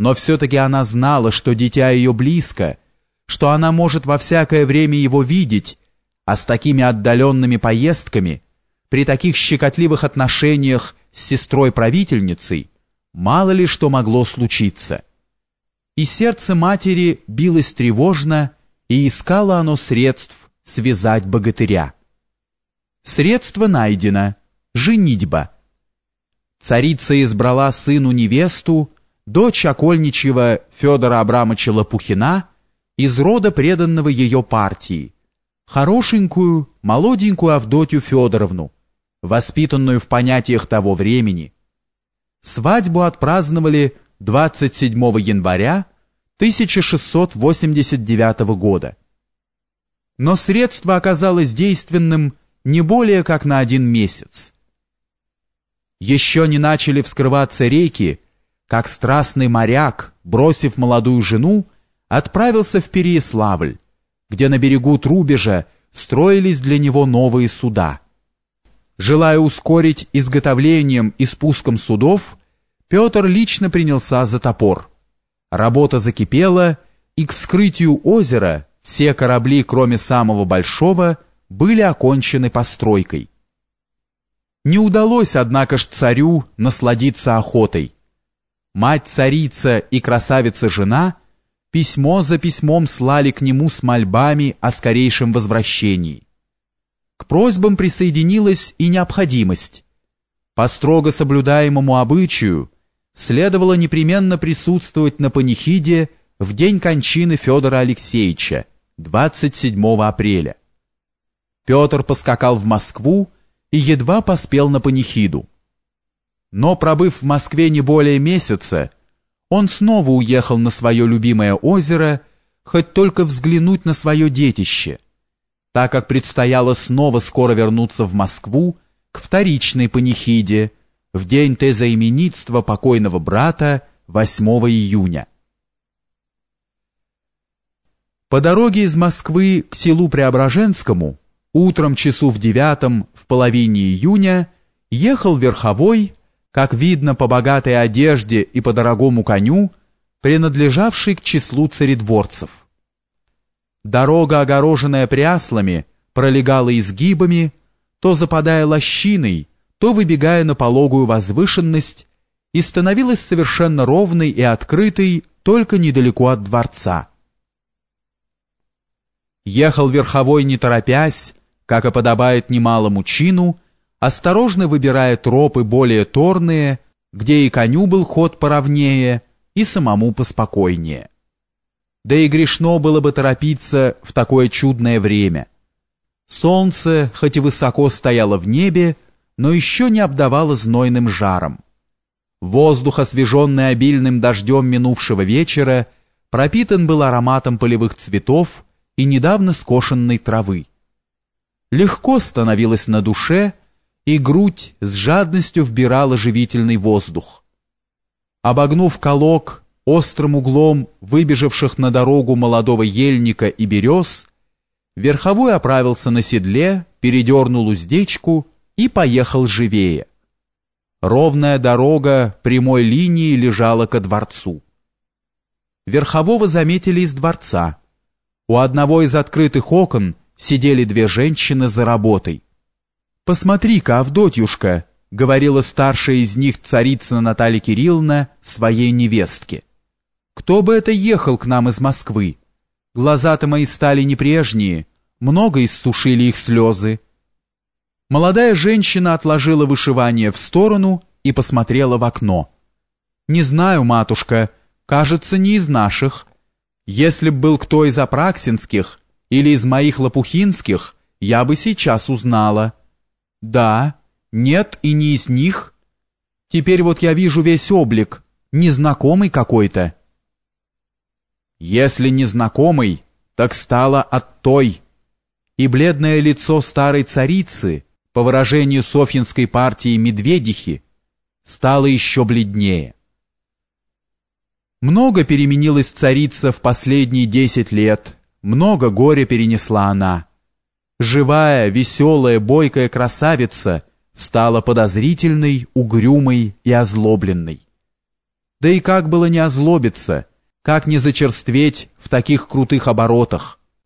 но все-таки она знала, что дитя ее близко, что она может во всякое время его видеть, а с такими отдаленными поездками, при таких щекотливых отношениях с сестрой-правительницей, мало ли что могло случиться. И сердце матери билось тревожно, и искало оно средств связать богатыря. Средство найдено — женитьба. Царица избрала сыну невесту, дочь окольничьего Федора Абрамовича Лопухина из рода преданного ее партии, хорошенькую, молоденькую Авдотью Федоровну, воспитанную в понятиях того времени. Свадьбу отпраздновали 27 января 1689 года. Но средство оказалось действенным не более как на один месяц. Еще не начали вскрываться реки, как страстный моряк, бросив молодую жену, отправился в Переяславль, где на берегу Трубежа строились для него новые суда. Желая ускорить изготовлением и спуском судов, Петр лично принялся за топор. Работа закипела, и к вскрытию озера все корабли, кроме самого большого, были окончены постройкой. Не удалось, однако ж, царю насладиться охотой мать-царица и красавица-жена письмо за письмом слали к нему с мольбами о скорейшем возвращении. К просьбам присоединилась и необходимость. По строго соблюдаемому обычаю следовало непременно присутствовать на панихиде в день кончины Федора Алексеевича, 27 апреля. Петр поскакал в Москву и едва поспел на панихиду. Но пробыв в Москве не более месяца, он снова уехал на свое любимое озеро, хоть только взглянуть на свое детище, так как предстояло снова скоро вернуться в Москву к вторичной панихиде в день тезаименитства покойного брата 8 июня. По дороге из Москвы к селу Преображенскому утром часу в девятом в половине июня ехал верховой как видно по богатой одежде и по дорогому коню, принадлежавший к числу царедворцев. Дорога, огороженная пряслами, пролегала изгибами, то западая лощиной, то выбегая на пологую возвышенность, и становилась совершенно ровной и открытой только недалеко от дворца. Ехал верховой не торопясь, как и подобает немалому чину, осторожно выбирая тропы более торные, где и коню был ход поровнее, и самому поспокойнее. Да и грешно было бы торопиться в такое чудное время. Солнце, хоть и высоко стояло в небе, но еще не обдавало знойным жаром. Воздух, освеженный обильным дождем минувшего вечера, пропитан был ароматом полевых цветов и недавно скошенной травы. Легко становилось на душе, и грудь с жадностью вбирала живительный воздух. Обогнув колок, острым углом выбежавших на дорогу молодого ельника и берез, верховой оправился на седле, передернул уздечку и поехал живее. Ровная дорога прямой линии лежала ко дворцу. Верхового заметили из дворца. У одного из открытых окон сидели две женщины за работой. «Посмотри-ка, Авдотьюшка», — говорила старшая из них царица Наталья Кирилловна своей невестке. «Кто бы это ехал к нам из Москвы? Глаза-то мои стали не прежние, много иссушили их слезы». Молодая женщина отложила вышивание в сторону и посмотрела в окно. «Не знаю, матушка, кажется, не из наших. Если б был кто из апраксинских или из моих лопухинских, я бы сейчас узнала». Да, нет и не из них. Теперь вот я вижу весь облик, незнакомый какой-то. Если незнакомый, так стало от той. И бледное лицо старой царицы, по выражению Софьинской партии Медведихи, стало еще бледнее. Много переменилась царица в последние десять лет, много горя перенесла она живая, веселая, бойкая красавица стала подозрительной, угрюмой и озлобленной. Да и как было не озлобиться, как не зачерстветь в таких крутых оборотах,